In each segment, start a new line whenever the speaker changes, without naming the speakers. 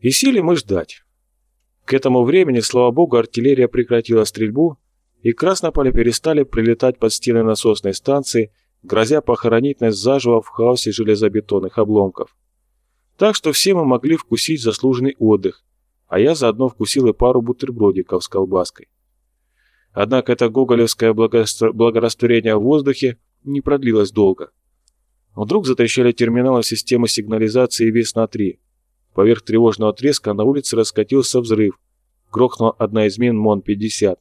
И сели мы ждать. К этому времени, слава богу, артиллерия прекратила стрельбу, и краснополе перестали прилетать под стены насосной станции, грозя похоронить нас заживо в хаосе железобетонных обломков. Так что все мы могли вкусить заслуженный отдых, а я заодно вкусил и пару бутербродиков с колбаской. Однако это гоголевское благорастворение в воздухе не продлилось долго. Вдруг затрещали терминалы системы сигнализации Весна-3. Поверх тревожного треска на улице раскатился взрыв. Грохнула одна из мин МОН-50.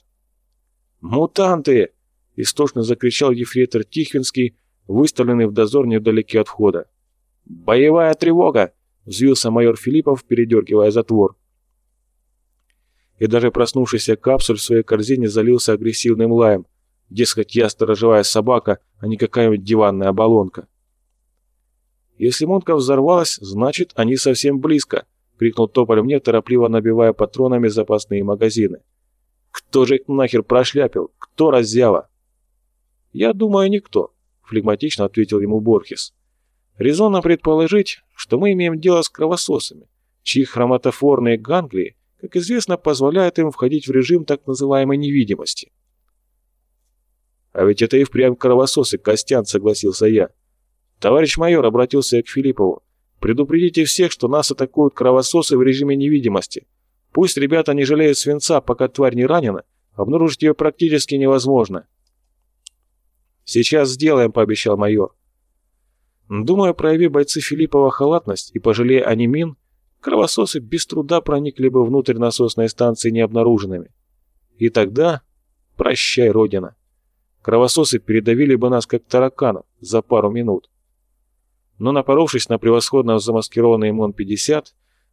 «Мутанты!» – истошно закричал ефрейтор Тихвинский, выставленный в дозор недалеке от входа. «Боевая тревога!» – взвился майор Филиппов, передергивая затвор. И даже проснувшийся капсуль в своей корзине залился агрессивным лаем. Дескать, я сторожевая собака, а не какая-нибудь диванная оболонка. «Если Монка взорвалась, значит, они совсем близко», — крикнул Тополь мне, торопливо набивая патронами запасные магазины. «Кто же их нахер прошляпил? Кто раззява?» «Я думаю, никто», — флегматично ответил ему Борхес. «Резонно предположить, что мы имеем дело с кровососами, чьи хроматофорные ганглии, как известно, позволяют им входить в режим так называемой невидимости». «А ведь это и впрямь кровососы, Костян», — согласился я. «Товарищ майор», — обратился я к Филиппову, — «предупредите всех, что нас атакуют кровососы в режиме невидимости. Пусть ребята не жалеют свинца, пока тварь не ранена, обнаружить ее практически невозможно». «Сейчас сделаем», — пообещал майор. Думаю, прояви бойцы Филиппова халатность и пожалея они мин, кровососы без труда проникли бы внутрь насосной станции необнаруженными. И тогда прощай, Родина. Кровососы передавили бы нас, как тараканов, за пару минут но напоровшись на превосходно замаскированный МОН-50,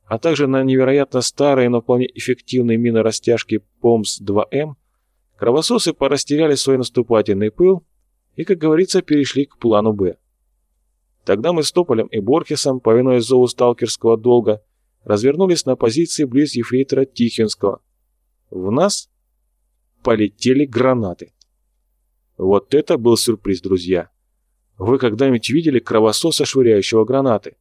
а также на невероятно старые, но вполне эффективные мины-растяжки ПОМС-2М, кровососы порастеряли свой наступательный пыл и, как говорится, перешли к плану «Б». Тогда мы с Тополем и Борхесом, повинуясь зову сталкерского долга, развернулись на позиции близ ефрейтора Тихинского. В нас полетели гранаты. Вот это был сюрприз, друзья. Вы когда-нибудь видели кровососа, швыряющего гранаты?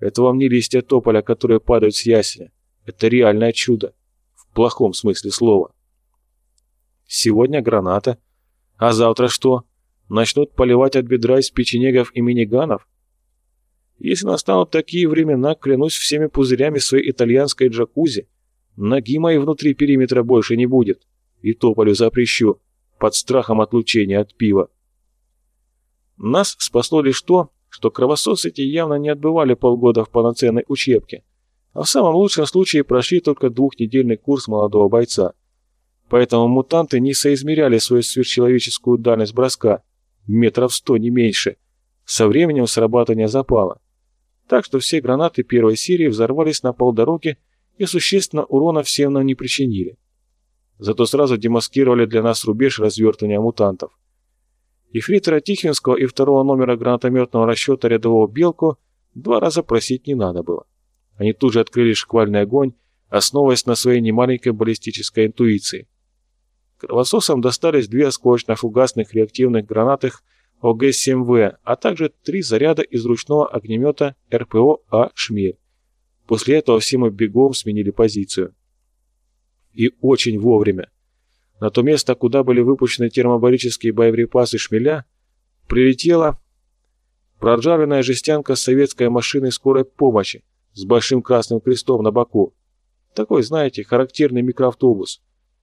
Это вам не листья тополя, которые падают с ясеня. Это реальное чудо. В плохом смысле слова. Сегодня граната. А завтра что? Начнут поливать от бедра из печенегов и миниганов? Если настанут такие времена, клянусь всеми пузырями своей итальянской джакузи, ноги моей внутри периметра больше не будет. И тополю запрещу, под страхом отлучения от пива. Нас спасло лишь то, что кровососы эти явно не отбывали полгода в полноценной учебке, а в самом лучшем случае прошли только двухнедельный курс молодого бойца. Поэтому мутанты не соизмеряли свою сверхчеловеческую дальность броска, метров сто не меньше, со временем срабатывания запала. Так что все гранаты первой серии взорвались на полдороги и существенно урона всем нам не причинили. Зато сразу демаскировали для нас рубеж развертывания мутантов. Ефрейтора Тихвинского и второго номера гранатометного расчета рядового «Белку» два раза просить не надо было. Они тут же открыли шквальный огонь, основываясь на своей немаленькой баллистической интуиции. Кровососам достались две осколочно-фугасных реактивных гранатых ОГ-7В, а также три заряда из ручного огнемета РПО А «Шмель». После этого все мы бегом сменили позицию. И очень вовремя. На то место, куда были выпущены термобарические боеприпасы «Шмеля», прилетела проржавленная жестянка советской машиной скорой помощи с большим красным крестом на боку. Такой, знаете, характерный микроавтобус.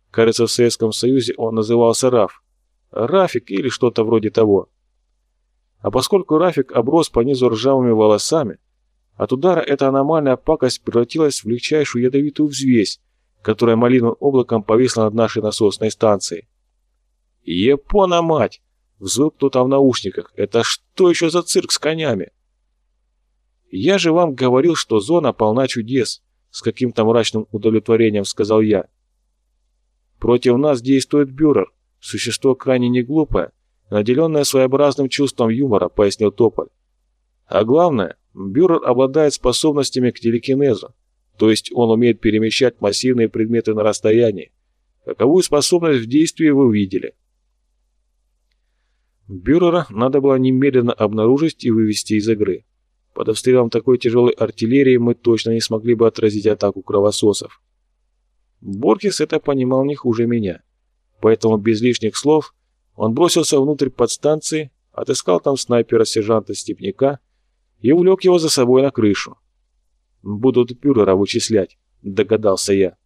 Кажется, в Советском Союзе он назывался РАФ. Рафик или что-то вроде того. А поскольку Рафик оброс по низу ржавыми волосами, от удара эта аномальная пакость превратилась в легчайшую ядовитую взвесь, которая малиновым облаком повисла над нашей насосной станцией. «Япона, мать!» — взвыл кто-то в наушниках. «Это что еще за цирк с конями?» «Я же вам говорил, что зона полна чудес», — с каким-то мрачным удовлетворением сказал я. «Против нас действует Бюрер, существо крайне неглупое, наделенное своеобразным чувством юмора», — пояснил Тополь. «А главное, Бюрер обладает способностями к телекинезу. То есть он умеет перемещать массивные предметы на расстоянии. Каковую способность в действии вы видели? Бюрера надо было немедленно обнаружить и вывести из игры. Под обстрелом такой тяжелой артиллерии мы точно не смогли бы отразить атаку кровососов. Борхес это понимал не хуже меня, поэтому без лишних слов он бросился внутрь подстанции, отыскал там снайпера-сержанта Степняка и увлек его за собой на крышу. «Будут пюрера вычислять», — догадался я.